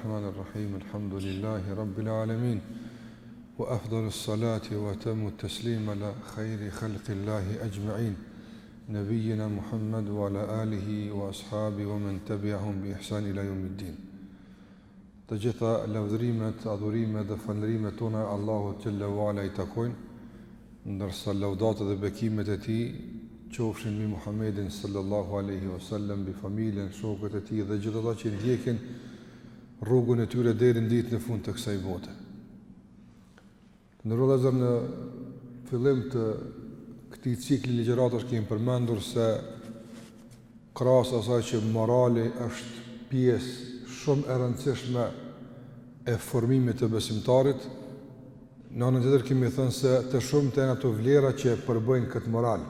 الرحمن الرحيم الحمد لله رب العالمين وأفضل الصلاة وتم التسليم على خير خلق الله أجمعين نبينا محمد وعلى آله وأصحابه ومن تبعهم بإحسان إلى يوم الدين Të gjitha lavdërimet, adhurimet dhe falënderimet tona Allahut xhelle ue ala i takojnë, ndërsa lavdatat dhe bekimet e tij qofshin mbi Muhammedin sallallahu alaihi wasallam, mbi familjen, shokët e tij dhe gjithë ata që e ndjekin rrugën e tyre deri në ditën e fundit të kësaj bote. Nderuar vëllezër në fillim të këtij cikli ligjëratash kemi përmendur se krahas asaj që morali është pjesë shumë e rëndësishme e formimit të besimtarit, në anën tjetër kemi thënë se të shumta janë ato vlera që e përbëjnë këtë moral.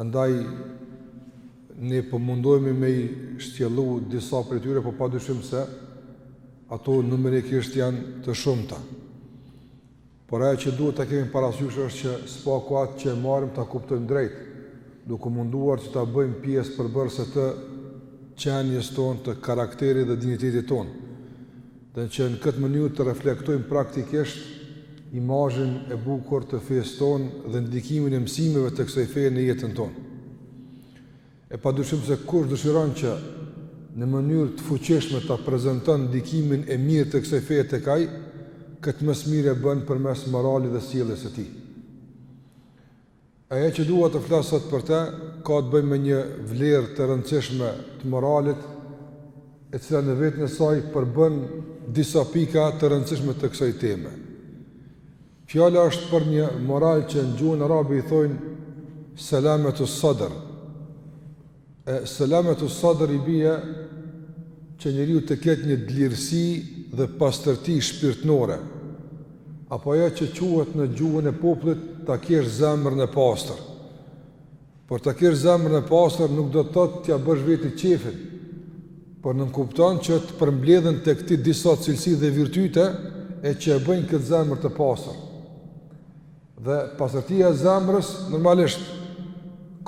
Andaj, ne po mundojmi me i shtjellu disa prej tyre, po pa dyshim se ato numerikisht janë të shumta. Por ajo që duhet ta kemi parasysh është që së paku atë që e marrim ta kuptojmë drejt, duke u munduar që ta bëjmë pjesë përbërëse të qenies tonë, të karakterit dhe dinjitetit tonë. Dhe që në këtë mënyrë të reflektojmë praktikisht imazhin e bukur të fesë tonë dhe ndikimin e mësimeve të kësaj feje në jetën tonë. E pa dyshim se kush dëshiron që në mënyrë të fuqishme ta prezenton ndikimin e mirë të kësaj feje tek ai, këtë më së miri e bën përmes moralit dhe sjelljes së tij. Ajo që dua të flas sot për të ka të bëjë me një vlerë të rëndësishme të moralit, e cila në veten e saj përbën disa pika të rëndësishme të kësaj teme. Fjala është për një moral që në gjuhën arabe i thonë selametus sadr. E selametus sadr i bie që njeriu të ketë një dlirësi dhe pastërti shpirtnore, apo ajo që quhet në gjuhën e popullit ta kesh zemrën e pastër. Por ta kesh zemrën e pastër nuk do të thotë t'ia bësh vetit qefin, por nënkupton që të përmbledhen tek ti disa cilësi dhe virtyte e që e bëjnë këtë zemër të pastër. Dhe pastërtia e zemrës normalisht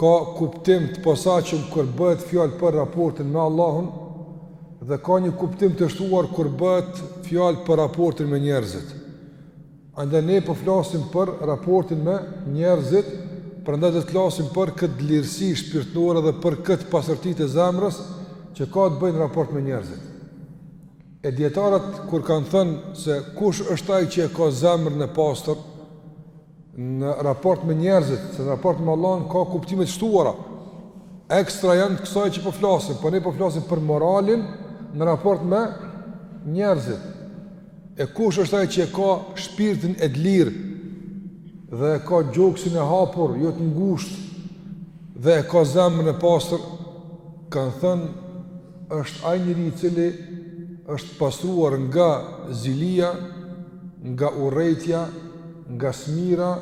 ka kuptim të posaçëm kur bëhet fjalë për raportin me Allahun dhe ka një kuptim të shtuar kur bëhet fjalë për raportin me njerëzit. Andaj ne po flasim për raportin me njerëzit, prandaj do të flasim për këtë dlirësi shpirtnore dhe për këtë pastërti të zemrës që ka të bëjë në raport me njerëzit. E dijetarët kur kanë thënë se kush është ai që e ka zemrën e pastër në raport me njerëzit, se në raport me Allahun ka kuptime të shtuara ekstra, jashtë kësaj që po flasim, po ne po flasim për moralin në raport me njerëzit. E kush është ai që e ka shpirtin e dlirë dhe e ka gjoksin e hapur, jo të ngushtë dhe e ka zemrën e pastër, kanë thënë është ai njeri i cili është pastruar nga zilia, nga urrejtja, nga smira,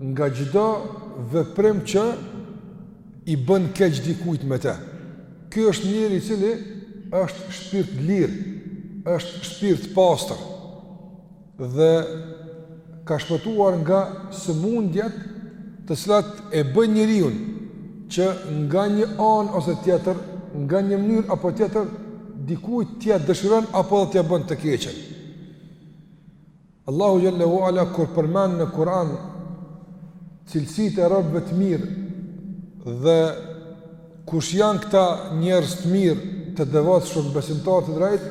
nga çdo veprim që i bën keq dikujt me te. Ky është njeri i cili është shpirt lir, është shpirt pastër. dhe ka shpëtuar nga sëmundjet të cilat e bëjnë njeriun që nga një anë ose tjetër, nga një mënyrë apo tjetër, dikujt t'ia dëshiron apo dhe t'ia bën të keqen. Allahu xhel-le ue ala kur përmend në Kur'an cilësitë e robëve të mirë dhe kush janë këta njerëz të mirë të devotshëm besimtarë të drejtë,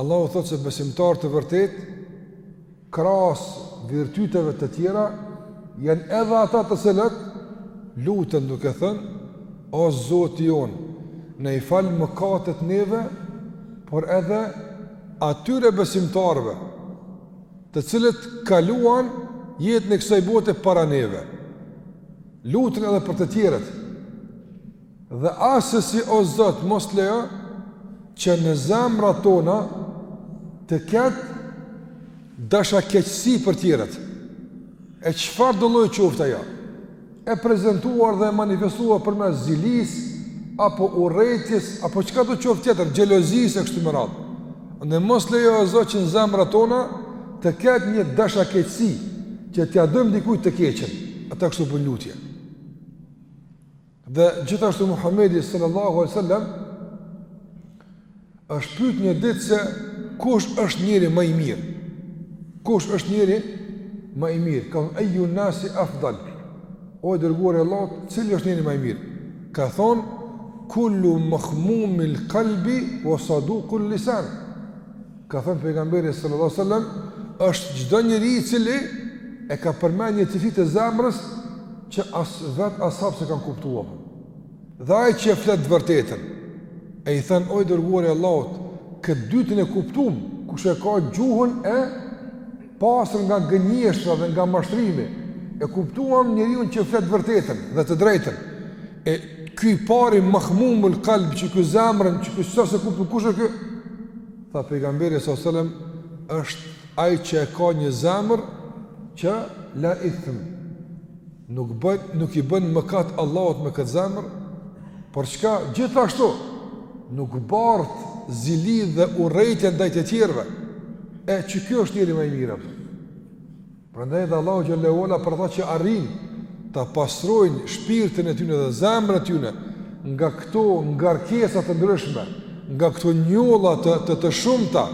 Allahu thotë se besimtarë të vërtetë, krahas virtyteve të tjera, janë edhe ata të cilët, lutën duke thënë, o Zoti jonë, na i fal mëkatet neve, por edhe atyre besimtarëve, të cilët kaluan jetën e kësaj bote para neve, lutën edhe për të tjerët, Dhe asesi o Zot mos lejo që në zemrat tona të ketë dashakeqësi për tjerët. E çfarëdo lloj qoftë ajo, e prezantuar dhe e manifestuar përmes zilisë apo urrejtjes apo çkado qoftë tjetër, xhelozisë e kështu me radhë. Dhe mos lejo o Zot që në zemrat tona të ketë një dashakeqësi që t'ia dojmë dikujt të keqen. Ata kështu bëjnë lutje. Dhe gjithashtu Muhamedi sallallahu alaihi wasallam është pyet një ditë se kush është njeri ma i mirë? Kush është njeri ma i mirë? Ka thonë ayu nasi afdal. O i dërguar i Allahut, cili është njeri ma i mirë? Ka thonë kullu makhmumil qalbi wa saduqul lisan. Ka thënë pejgamberi sallallahu alajhi wasallam, është çdo njeri i cili e ka përmend një cilësi të zemrës që as vet as'habët s'e kanë kuptuar. Dhe ai që e flet vërtetën, e i thanë, o i dërguar i Allahut, këtë dytin e kuptum, kush e ka gjuhën e pastër nga gënjeshtra dhe nga mashtrimi, e kuptuam njeriun që flet vërtetën dhe të drejtën. E ky i pari mahmumul qalb që ky zemrën që ky s'e kuptum kush është ky? Tha pejgamberi sallallahu alajhi wasallam është ai që e ka një zemër që la ithm. Nuk bën nuk i bën mëkat Allahut me këtë zemër, por çka gjithashtu nuk bartë zili dhe urrejtje ndaj të tjerëve. E që kjo është njeri më i mirë apo? Prandaj dhe Allahu xhelle ue ala për ata që arrijnë ta pastrojnë shpirtin e tyre dhe zemrën e tyre nga këto ngarkesa të ndryshme, nga këto njolla të të, të shumta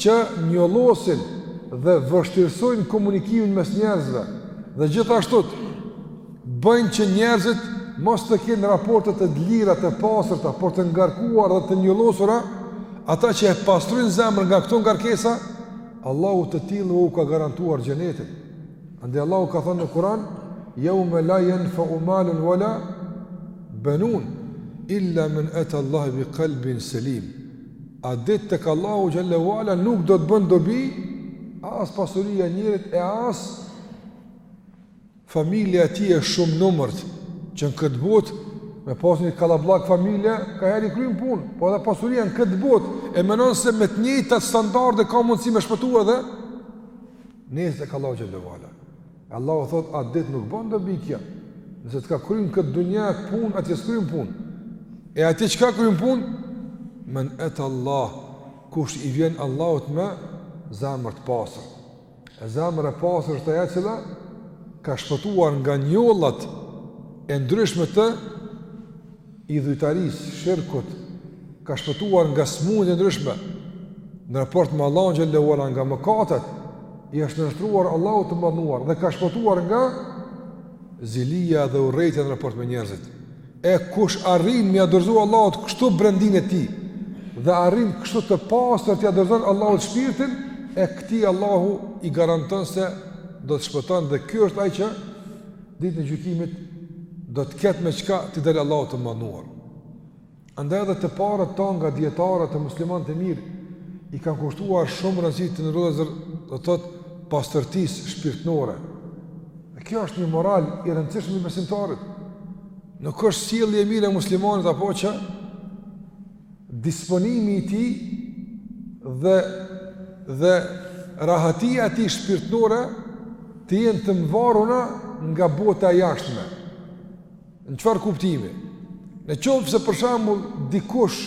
që njollosin dhe vështirësojnë komunikimin mes njerëzve, dhe gjithashtu bëjnë që njerëzit mos të kenë raporte të dlira të pastërta, por të ngarkuar dhe të njollosura, ata që e pastrojnë zemrën nga këto ngarkesa, Allahu të tillë u ka garantuar xhenetin. Andaj Allahu ka thënë në Kur'an: "Yawma la yanfa'u malun wala banun illa man ata Allah bi qalbin salim." Atë ditë tek Allahu xhelle ue ala nuk do të bën dobi, as pasuria e njerit e as familja e tij e shumënumërt, që në këtë botë, me pasë një kalablak familja, ka here kryn punë, po edhe pasuria në këtë botë, e menon se me të njëjtat standarde ka mundësi me shpëtu edhe, nesër tek Allahu xhelle ue ala. Allahu thotë, atë ditë nuk bën dobi kjo, nëse të ka kry në këtë dunja punë, atje s'kryen punë. E atje çka kryen punë? Men eta Allah, kush i vjen Allahut me zemër të pastër. E zemër e pastër është ajo e cila ka shpëtuar nga njollat e ndryshme të idhujtarisë, shirkut, ka shpëtuar nga smundjet e ndryshme, në raport me Allahun xhelle ue ala nga mëkatet, i është nënshtruar Allahut të madhëruar dhe ka shpëtuar nga zilia dhe urrejtja në raport me njerëzit. E kush arrin me ia dorëzu Allahut kështu brendinë e tij dhe arrin kështu të pastër t'ia dorëzon Allahut shpirtin, e këtij Allahu i garanton se do të shpëton dhe ky është ai që Ditën e gjykimit do të ketë me çka t'i dal Allahut të madhëruar. Andaj edhe të parët tanë nga dijetarët e muslimanët e mirë, i kanë kushtuar shumë rëndësi të nderuar vëllezër, do të thotë pastërtisë shpirtnore. Dhe kjo është një moral i rëndësishëm i besimtarit. Nuk është sjellje e mirë e muslimanit apo që disponimi i tij dhe dhe rahatia e tij shpirtnore të jenë të mvarura nga bota e jashtme. Në çfarë kuptimi? Në qoftë se për shembull dikush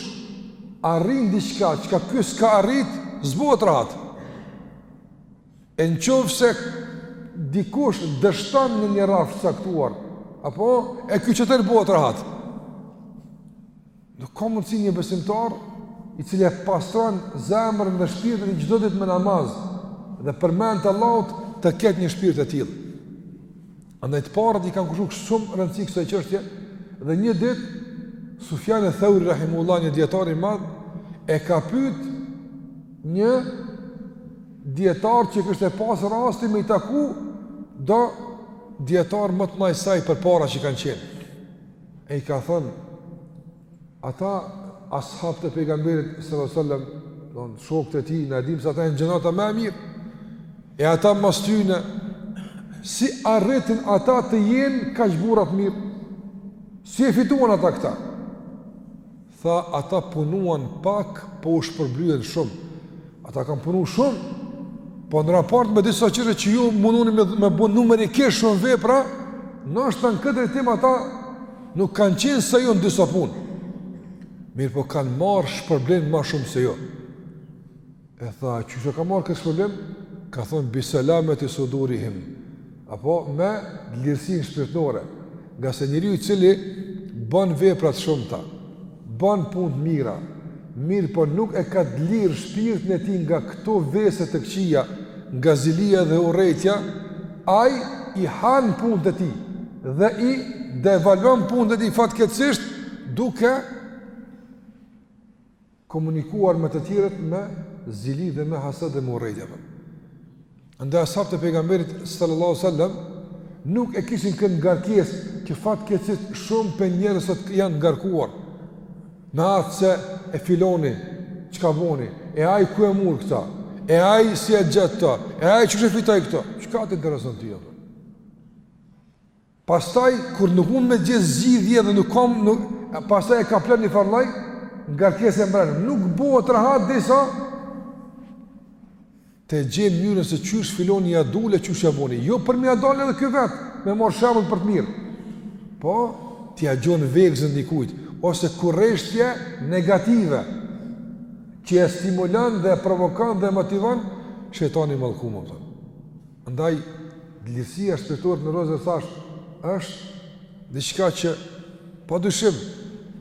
arrin diçka çka ky s'ka arrit, s'bëhet rahat. E në qoftë se dikush dështon në një rrafsh të caktuar, apo e ky tjetër bëhet rahat? Nuk ka mundësi një besimtar i cili e pastron zemrën dhe shpirtin çdo ditë me namaz dhe përmend të Allahut të ketë një shpirt të tillë. Andaj të parët i kanë kushtu shumë rëndësi kësaj çështje dhe një ditë Sufjan el Thauri rahimullah një dietar i madh e ka pyet një dietar që kishte pas rastin me i taku do dietar më të mëdhaj përpara që kanë qenë. E i ka thënë, ata ashabët e pejgamberit sallallahu alaihi wasallam, dmth shokët e tij, na e dimë se ata janë gjenerata më e mirë. E ata mas tyne si arritën ata të jenë kaq burra të mirë? Si e fituan ata këta? Tha, Ata punuan pak, po u shpërblyen shumë. Ata kanë punu shumë, po në raport me disa tjerë që ju mundohni me, me bo numerikisht shumë vepra, ndoshta në këtë drejtim ata nuk kanë qenë si ju në disa punë. Mirëpo kanë marrë shpërblim ma shumë se ju. E tha, qysh e kanë marrë këtë shpërblim? Ka thënë, bi selameti sudurihim, apo me dlirësinë shpirtnore, ngase njeriu i cili bën vepra të shumta, bën punë të mira, mirëpo nuk e ka dlirë shpirtin e tij nga këto vese të këqija, nga zilia dhe urrejtja, ai i han punët e tij dhe i devalvon punët e tij fatkeqësisht duke komunikuar me të tjerët me zili dhe me hased dhe me urrejtje. Andaj ashabët e pejgamberit sallallahu sallam, nuk e kishin këtë ngarkesë që fatkeqësisht shumë prej njerëzve janë ngarkuar me atë se e filoni, çka boni, e ai ku e mur këta, e ai si e gjet këta, e ai qysh e fitoi këta, çka të intereson të jëmë? Pastaj kur nuk mund me gjet zgjidhje dhe nuk kam nuk pastaj e kaplon një farlloj ngarkesë mbrenda. Nuk bëhet rahat derisa ta gjen mënyrën se qysh filoni ia dule qysh ia boni. Jo për me ia dalë edhe ky vet, me marr shembull për të mirë. Po t'ia gjen vegzën dikujt ose kurreshtje negative që e stimulon dhe provokon dhe motivon shejtani i mallkum. Andaj, dlirësia shpirtërore, vëllezër të dashur, është diçka që pa dyshim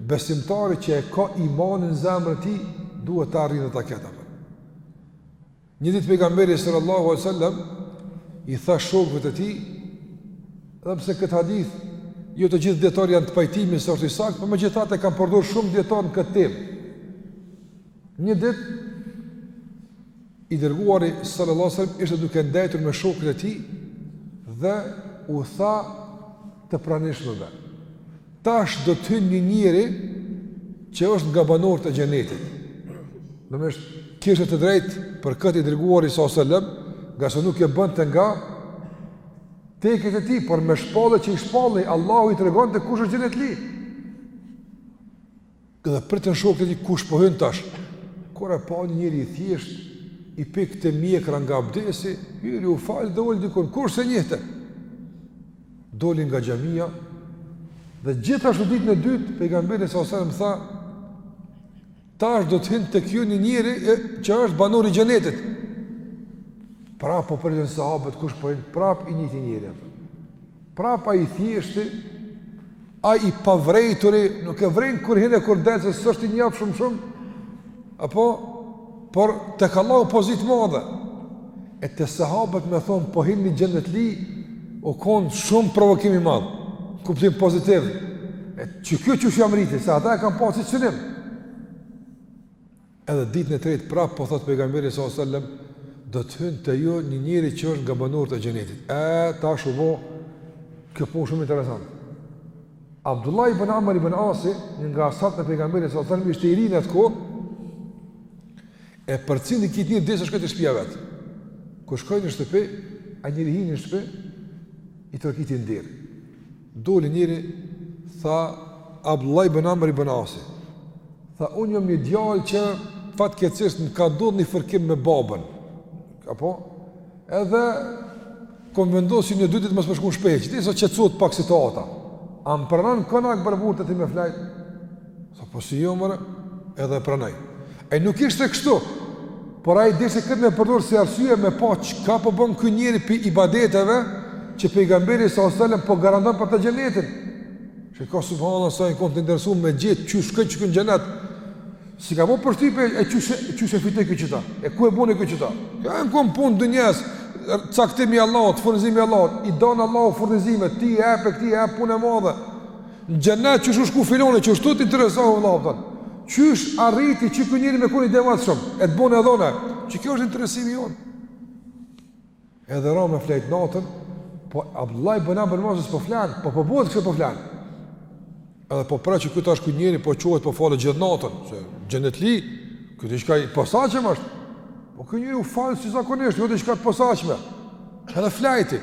besimtari që e ka imanin në zemrën e tij duhet ta arrijë dhe ta ketë. Një ditë pejgamberi sallallahu alajhi wasallam i tha shokëve të tij, edhe pse këtë hadith jo të gjithë dietar janë të pajtimit se është i saktë, por megjithatë e kanë përdorur shumë dietar në këtë temë. Një ditë I dërguari sallallahu alaihi wasallam ishte duke ndejtur me shokët e tij dhe u tha të pranishmëve. Tash do të hyn një njeri që është nga banorët e xhenetit. Natyrisht, kishte të drejtë për këtë i dërguari sallallahu alaihi wasallam, ngase nuk e bënte nga teket e tij, por me shpalljet që i shpallte, Allahu i tregonte kush është xhenetli. Dhe pretin shokët e tij kush po hyn tash. Kur e pa një njeri i thjeshtë, i pikte mjekra nga abdesi, hyri u fal dhe u ul dikun, kush s'e njihte. Doli nga xhamia dhe gjithashtu ditën e dytë pejgamberi sallallahu alaihi wasallam tha, tash do të hyn tek ju një njeri që është banor i xhenetit. Prap po pretin sahabët, kush po hyn, po prap i njëjti njeri. Prap ai i thjeshti, ai i pavrejturi, nuk e vren kur hyn e kur del se s'është i njoft shumë shumë. Apo por tek Allahu pozitë madhe. E te sahabët me thonë po hyn një xhenetli, u kon shumë provokim i madh. Kuptim pozitiv. E çka ky qysh e mrriti, se ata e kanë pasur synim. Edhe ditën e tretë prapë po thotë Pejgamberi sallallahu alejhi dhe sellem do të hyjë te ju një njeri që është nga banorët e xhenetit. E tash u bë kjo punë shumë interesante. Abdullah ibn Amr ibn Asi, një nga ashabët e pejgamberit sallallahu alajhi wasallam, ishte i ri në atë kohë. E përcilli kit njeri derisa shkoi te shtëpia e vet. Kur shkoi në shtëpi, ai njeri hini në shtëpi i trokiti në derë. Doli njeri, tha, Abdullah ibn Amr ibn Asi. Tha, unë jam një djalë që fatkeqësisht më ka ndodhë një fërkim me babën. Apo? Edhe, kom vendosë një dy ditë mos me shku në shpi, derisa qetësohet pak situata. A më pranon konak me bujt te ti me flajtë? Tha po si jo more, edhe e pranoi. E nuk ishte kështu, por ai deshi këtë me përdorë si arsye me pa çka po bon ky njeri prej ibadeteve, që pejgamberi sallallahu alaihi wasallam po garanton për të xhenetin. Shiko subhanallah sa janë konë të interesum me gjet qysh shkon, shkon në xhenet, s'i ka bo përshtypje e qysh, qysh e fitoi ky qeta, e ku e boni ky qeta. Ajo u konë punë dynjesë, caktim i Allahut, furnizim i Allahut, i danë Allahu furnizimet, atij i jep e këtij i jep punë e madhe, Në xhenet qysh u shku filani, qysh tu ti interesohu vëlla vëllapëton, qysh arriti që ky njeri me kon i devotshëm, e të bone dhona, që kjo është interesimi jonë. Edhe ra me flejtë natën, po Abdullah ibn Amr ibn Asi s'po flen, po po bëhet kishe po flen. Edhe po pret që ky tash ky njeri, po çohet po falet gjithë natën, se xhenetli, ky diçka i posaçëm është, po ky njeri u fal si zakonisht, jo diçka të posaçme, edhe flejti,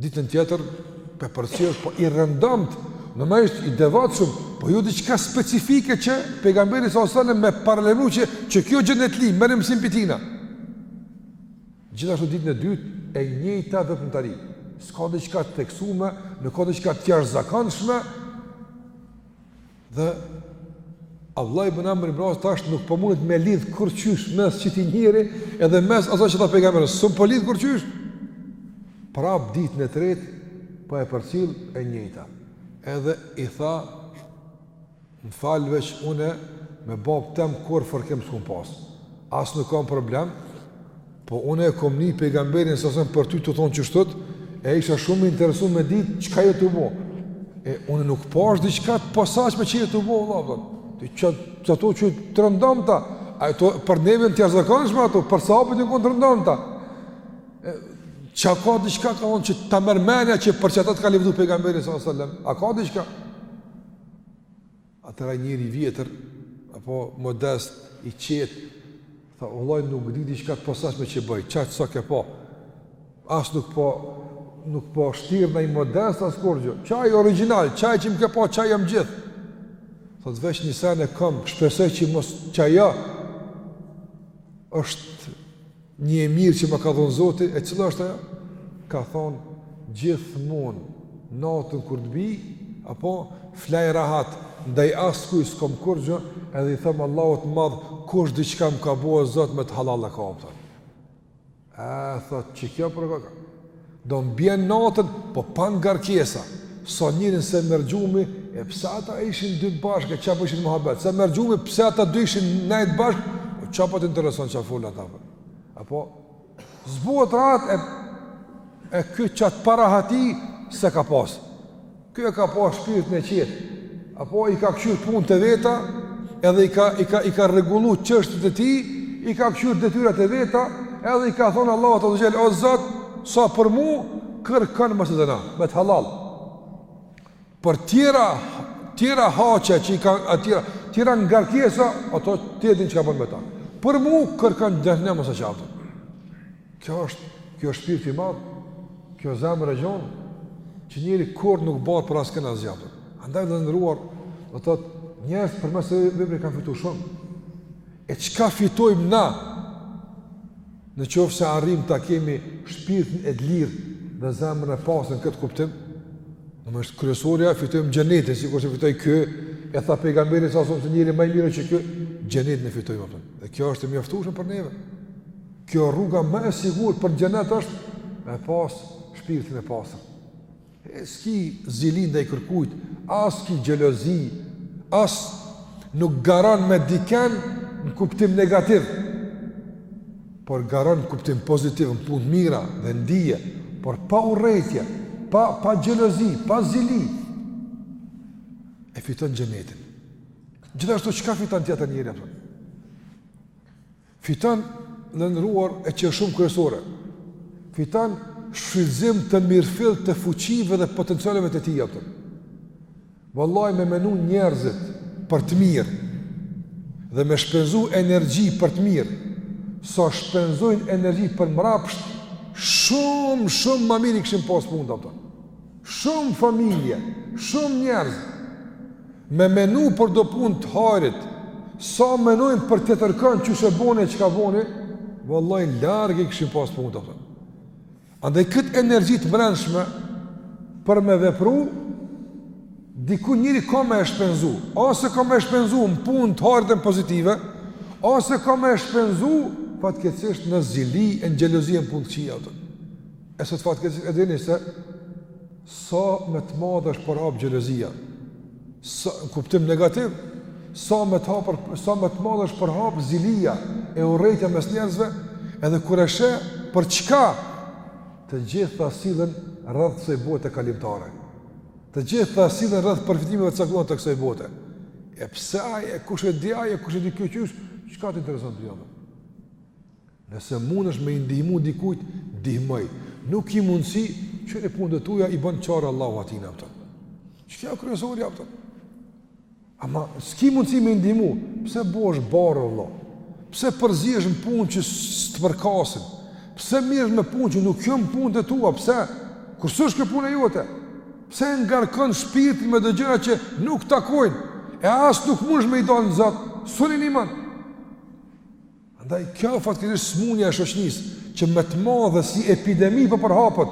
Ditën tjetër, pe përcjellë, po i rëndomët, në me ishtë i devatëshëm, po ju jo di qka specifike që pegamberi sa osane me parlemru që, që kjo gjënë e të li, mërë mësim për tina. Gjithashtu ditën e dytë, e njëjta dhe të në tari. Ska dhe qka të teksume, në ka dhe qka të tjarë zakanëshme, Dhe Abdullah ibn Amr ibn As tash nuk po mundet me lidh kurqysh mes qiti njeri edhe mes asaj që tha pejgamberi s'un po lidh kurqysh. Prap ditën e tretë po e përcjell e njëjta. Edhe i tha më fal veç une me babë tem kurrë fërkim s'kom pas. As nuk kam problem, Po unë e kom ni pejgamberin salallahu alejhi ve selem për ty tu thonë qështu, e isha shumë i interesum me ditë çka je tu bo. E unë nuk pashë diçka të posaçme që je tu bo, vallahi. Ti qato që të rëndomta, ato për neve janë të jashtëzakonshme ato, për sahabët kanë konë të rëndomta. E, ça, a ka diçka ka thonë që ta mërmenja që për që ata të ka lavdu pejgamberi salallahu alejhi ve selem, a ka diçka? Atëherë ai njeri i vjetër, apo modest, i qetë, tha, vallahi nuk di diçka të posaçme që bëj, qaj sa ke pa, as nuk po, nuk po shtirna modest, as kurgjo, qaj origjinal, qaj që më ke pa, qaj jam gjithë, thot veç një sen e kam, shpresoj që mos qaja është Një e mirë që ma ka dhënë Zoti, e cila është ajo? Ka thonë, gjithmonë, natën kur të bi, apo, flaj rahat, ndaj askujt s'kom kurgjo, edhe i them Allahut të madh, kush diçka më ka bo, o Zot, me të hallall, e kupton. E, thotë, qikjo pra koka? Domethënë bjen natën, po pa ngarkesa, sa njerin s'e merr gjumi, e pse ata ishin dy bashkë, e ça po bojshin muhabet, s'e merr gjumi, pse ata dy ishin nejtë bashkë, o po ça po të intereson ça folën ata, po. Apo, s'bohet rahat e, e ky qat parahati s'e ka pasë. Ky e ka pas shpirtin e qetë, apo i ka këqyrë punët e veta, edhe i ka, i ka, i ka rregullu çështjet e tij, i ka këqyrë detyrat e veta, edhe i ka thonë Allahut azze ve xhel, o Zot, sa për mu, kërkon mos e dëno, me të hallall. Për tjera, tjera haqe që i ka, tjera, tjera ngarkesa, ato ti e din çka bën me ta. Për mu, kërkon dënim mos e qaftë. Kjo është, kjo është shpirt i madh, kjo zemër e gjon, që njeri kur nuk bart për askën asgjë. Andaj të nderuar, do të thotë, njerëz përmes kësaj vepre kanë fitu shumë. E çka fitojmë na? Në qoftë se arrim ta kemi shpirtin e dlirë dhe zemrën e pastër në këtë kuptim, domethënë kryesorja fitojmë xhenetin, sikur se fitoi ky, e tha pejgamberi salallahu alejhi ve selem se njeri ma i mirë qiky, xhenetin e fitojmë atë. Dhe kjo është e mjaftueshme për neve. Kjo rruga më e sigurt për xhenet është me pas shpirtin e pastër. E s'ki zili ndaj kërkujt, as ki xhelozi, as nuk garon me diken në kuptim negativ, por garon në kuptim pozitiv, në punë mira dhe ndije, por pa urrejtje, pa, pa xhelozi, pa zili, e fiton xhenetin. Gjithashtu, çka fiton tjetër njeri, a kupton? Fiton ndëruar e që është shumë kryesore. Fiton shfrytëzim të mirëfillt të fuqive dhe potencialeve të tij, a kupton. Vallahi me menu njerëzit për të mirë dhe me shpenzu energji për të mirë, sa shpenzojnë energji për mrapsht, shumë, shumë ma mirë i kishim pas punët, a kupton. Shumë familje, shumë njerëz me menu për do punë të hajrit, sa menojnë për tjetërkënd qysh e boni e çka boni, vallahi larg i kishim pas punët, a kupton. Andaj këtë energji të mrenshme për me vepru, diku njeri ka me e shpenzu, ose ka me e shpenzu në punë të hajrit e pozitive, ose ka me e shpenzu, fatkeqësisht në zili e në xhelozi e n'punë të këqija, a kupton. E sot fatkeqësisht e dini se sa me të madhe është përhap xhelozia. Sa kuptim negativ, sa me të, sa me të madhe është përhap zilia e urrejtja mes njerëzve, edhe kur e sheh për çka të gjitha sillen rreth kësaj bote kalimtare. Të gjitha sillen rreth përfitimeve të caktuara të kësaj bote. E pse ai, e kush e di ai, e kush e di kjo qysh, çka të intereson ty ajo? Nëse mundesh me i ndihmu dikujt, ndihmoj. Nuk ki mundësi, kqyri punët e tuja, i bën çare Allahu atina, a kupton. Qe kjo kryesorja, a kupton? Ama, s'ki mundësi me i ndihmu, pse bohesh barrë, vlla? Pse përzihesh në punë që s'të përkasin? Pse merresh me punë që nuk janë punët e tua? Pse? Kur s'është kjo punë e jote? Pse e ngarkon shpirtin me do gjëra që nuk të takojnë? E as nuk mundesh me i dalë zot, s'mun i nimon? Andaj kjo fatkeqësisht smunja e shoqnisë që me të madhe si epidemi po përhapet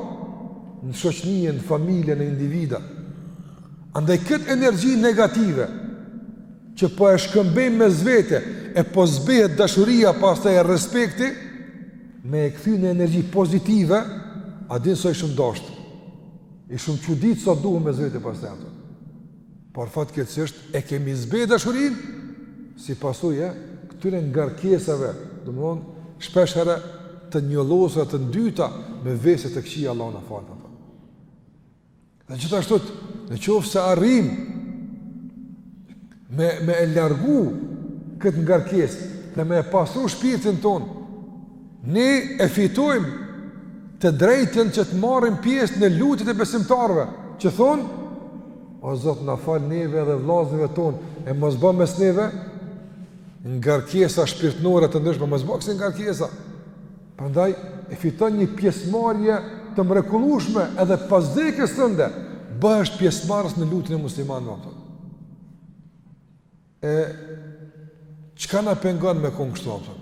në shoqni, në familje, në individa. Andaj këtë energji negative që po e shkëmbejmë mes vete e po zbehet dashuria pastaj e respekti me e kthy në energji pozitive, a din sa ishim dashtë. Ishim çudit sa duhem mes vete pastaj ato. Por fatkeqësisht e kemi zbe dashurinë si pasojë e këtyre ngarkesave, domthonë shpesh herë të njollosura të ndyta me vese të këqija Allahu na faltë ato. Dhe gjithashtu në qoftë se arrim me me e largu këtë ngarkesë dhe me e pastru shpirtin tonë Ne e fitojmë të drejtën që të marrin pjesë në lutjet e besimtarëve, që thonë: O Zot, na fal neve dhe vëllaznive tonë, e mos bë mes neve ngarkesa shpirtënore të ndryshme, mos ba kësi ngarkesa. Prandaj e fiton një pjesëmarrje të mrekullueshme edhe pas vdekjes tënde, bëhesh pjesëmarrës në lutjen e muslimanëve. E çka na pengon me kon kështu apo?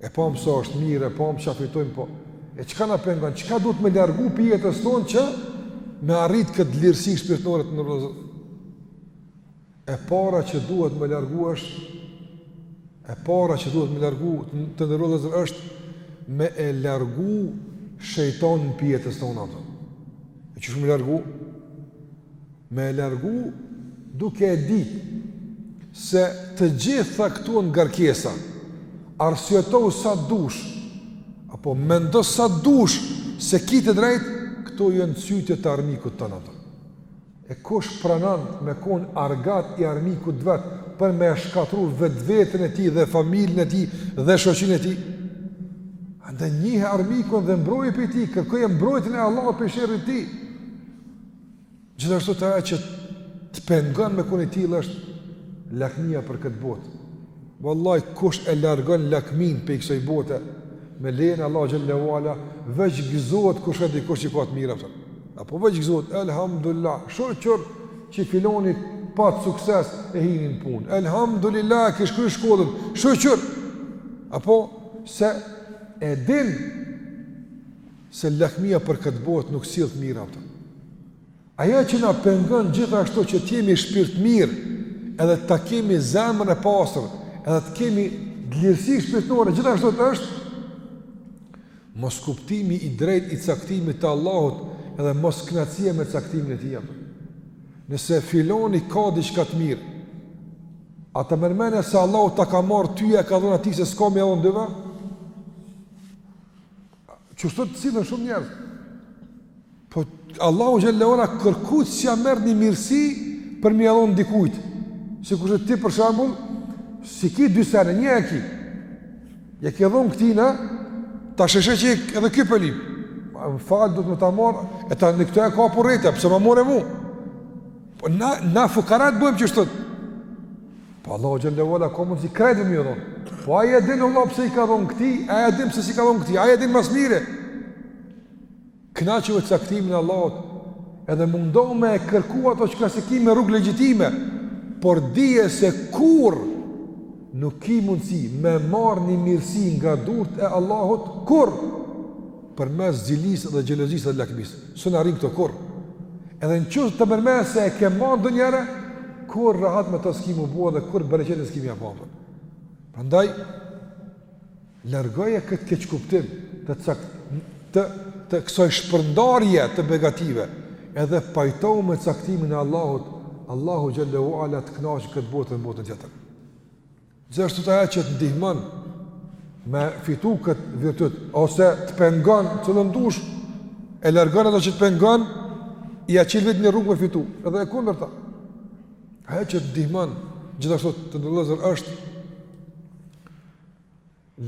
E pamë sa është mirë, e pamë çka fitojmë apo. E çka na pengon? Çka duhet me largu pej jetës tonë që me arrit këtë lirësi shpirtore të ndërrozë? E para që duhet me largu është e para që duhet me largu të nderuar është me e largu shejtanin pej jetës tonë apo. E qysh me largu? Me e largu duke e ditë se të gjitha këto ngarkesa, arsyetohu sa dush, apo mendo sa dush se ki të drejt, këto janë cytje të armikut tonë apo. E kush pranon me kon argat i armikut të vet, për me e shkatërru vetveten e tij dhe familjen e tij dhe shoqninë e tij? Andaj njihe armikun dhe mbroju pej tij, kërkoje mbrojtën e Allahut pej sherrit tij. Gjithashtu ajo që të pengon me kon i tillë është lakmia për këtë botë. Vallahi, kush e largon lakminë pej kësaj bote, me lejen e Allahut xhelle ve ala, veç gëzohet kur sheh dikush që i ka të mira. Apo veç gëzohet, elhamdulilah, shyqyr që filoni pati sukses e hini n'punë. Elhamdulilah, e kish kry shkollën, shyqyr. Apo, se e din se lakmia për këtë botë nuk sjell të mira apo. Ajo që na pengon gjithashtu që të jemi shpirtmirë, edhe ta kemi zemrën e pastër, edhe të kemi dlirësi shpirtënore gjithashtu është moskuptimi i drejt i caktimit të Allahut edhe moskënaqësia me caktimin e tij. Nëse filoni ka diçka të mirë, a ta merr mendja se Allahu ta ka marrë ty ja e ka dhon atij se s'ka me i dhon dyve? Qështu sillen shumë njerëz. Po Allahu xhelle ve ala kërkujt s'ia merr një mirësi për me ia dhon dikujt. Sikur ti për shembull, s'i ki dy sene, një e ki. Ja ke dhon këtina, tash e sheh që edhe ky po lip. Më fal duhet me ta marr, e tani ky tjetri ka po bërtet, pse ma more mu? Po na, na fukarat bëjmë qështu. Po Allahu xhelle ue ala ka mundsi krejt me ja dhon. Po ai e din Allah pse i ka dhon këti, ai e din pse s'i ka dhon këti, ai e din ma s'miri. Kënaqu me caktimin e Allahut. Edhe mundohu me e kërku ato që ka, s'e ki, me rrugë legjitime, por dije se kur nuk ki mundësi me marrë një mirësi nga durt e Allahut, kur Përmes zilisë dhe xhelozisë dhe lakmisë. S'un arrin këto kurrë. Edhe në qoftë të merr mendja se e ke marrë ndonjë herë, kurrë rahat me të s'ki m'u bo dhe kurrë bereqetin s'ki me ja pa. Prandaj, largoje këtë keqkuptim të, të, të, të kësoj shpërndarje të begative, edhe pajtohu me caktimin e Allahut, Allahu xhelle ue ala të knaqë n'këtë botë, n'botën tjetër. Gjithashtu ajo që të ndihmon me fitu këtë virtyt ose të pengon cilën dush e largon ato që të pengon ja çil ty një rrugë me fitu edhe e kundërta ajo që të ndihmon gjithashtu të nderum vllezër është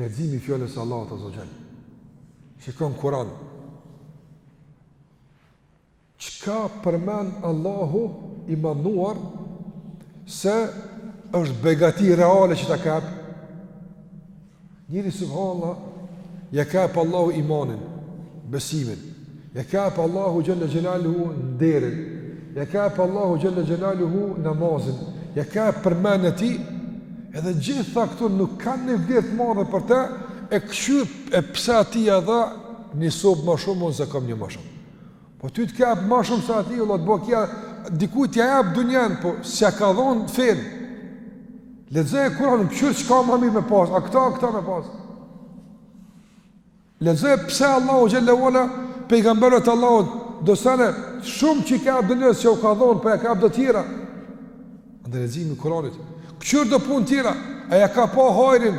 leximi i fjalës s'Allahut azze ue xhel shikon Kuran Çka përmend Allahu i Madhëruar se është begati reale që ta kap? Njeri subhanallahu ja kap Allahu imanin, besimin. Ja kap Allahu xhelle xhelaluhu nderin. Ja kap Allahu xhelle xhelaluhu namazin. Ja kap përmendjen e tij edhe gjitha këto nuk kanë një vlerë të madhe për të e kqyr e pse atij ja dha një sop ma shumë unë se kam një ma shumë. Po ty të ka jap ma shumë se atij, Allahu bon dikujt t'ia jap dunjan, po s'ja ka dhon fen. Lexoje Kur'anin, kqyr çka ma mirë me pas, a këta, a ata me pas. Lexoje pse Allahu xhelle ue ala pejgamberët e Allahut do sane shumë që ka dunjan s'u ka dhon, po ja ka do tjera. Andaj leximi i Kur'anit. Kqyr do pun tjera, a ja ka pa hajrin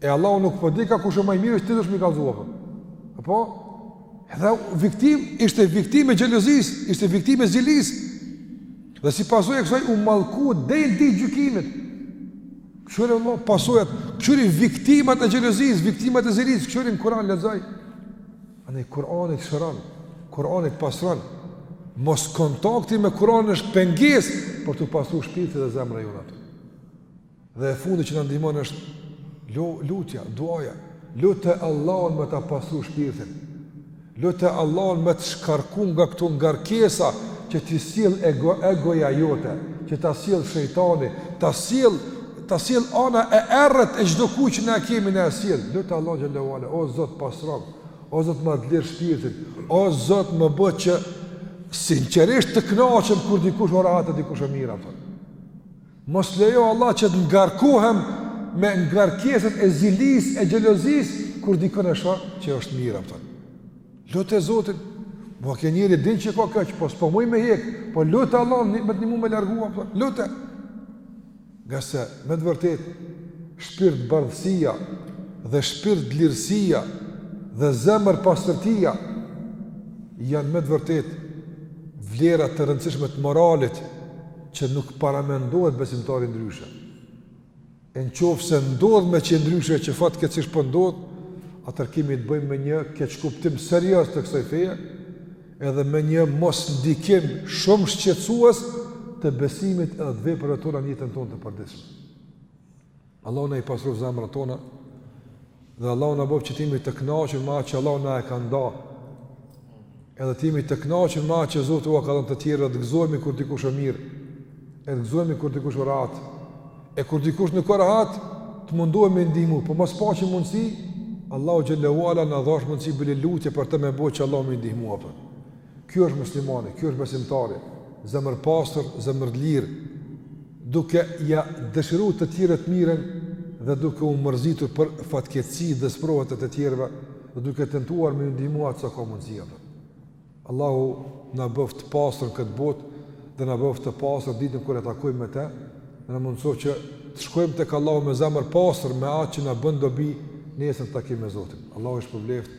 E Allahu nuk po dika kush është ma i mirë, ti dush me i kallzu apo. Apo edhe viktim ishte viktimë e xhelozisë, ishte viktimë e zilisë. Dhe si pasojë e kësaj u mallku deri në ditë të gjykimit. Kqyri vlla pasojat, kqyri viktimat e xhelozisë, viktimat e zilisë, kqyri në Kur'an lexoj. Andaj Kur'ani të shëron, Kur'ani të pastron. Mos kontakti me Kur'anin është pengesë për t'u pastru shpirti dhe zemra jonë. Dhe e fundit që na ndihmon është lutja, duaja. Lute Allahun me ta pastru shpirtin. Lute Allahun me të shkarku nga këto ngarkesa që t'i sjell ego egoja jote, që ta sjell shejtani, ta sjell ta sjell ana e errët e çdokujt që na e kemi na e sjell. Lute Allahun xhele ve ala, o Zot pastrom, o Zot ma dlir shpirtin, o Zot më bëj që sinqerisht të kënaqem kur dikush o rahat e dikush o mirë, a kupton. Mos lejo Allah që të ngarkohem me ngarkesat e zilisë e xhelozisë kur dikën e shoh që është mirë, a kupton. Lute Zotin, po ka njeri din që ka keq, po s'po muj me hjek, po lute Allah me të ndihmu me largu, a kupton, lute. Ngase, me të vërtetë, shpirtbardhësia dhe shpirtdlirësia dhe zemërpastërtia janë me të vërtetë vlera të rëndësishme të moralit që nuk paramendohet besimtari ndryshe. E në qofë se ndodh me qenë ndryshe që fatkeqësisht po ndodh, atëherë kemi të bëjmë me një keqkuptim serios të kësaj feje, edhe me një mosndikim shumë shqetësues të besimit dhe veprave tona në jetën tonë të përditshme. Allahu na i pastroftë zemrat tona dhe Allahu na bëftë që të jemi të kënaqur me atë që Allahu na e ka ndarë. Edhe të jemi të kënaqur me atë që Zoti ua ka dhënë të tjerëve, të gëzohemi kur dikush është mirë, e të gëzohemi kur dikush është rahat. E kur dikush nuk është rahat, të mundohemi me i ndihmu, po mos paçim mundësi, Allahu xhele ve ala na dhashtë mundësi bile lutje për ta me bo që Allahu me i ndihmu, a kupton. Ky është muslimani, ky është besimtari, zemërpastër, zemërdlirë, duke ia dëshiru të tjerëve të mirën dhe duke u mërzitur për fatkeqësitë dhe sprovat e të tjerëve dhe duke tentuar me ju ndihmu aq sa ka mundësi atë. Allahu na bëftë të pastër në këtë botë dhe na bëftë të pastër ditën kur e takojmë me të dhe na mundësoftë që të shkojmë tek Allahu me zemër pastër me atë që na bën dobi nesër në takim me Zotin. Allahu ju shpërbleftë